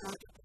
good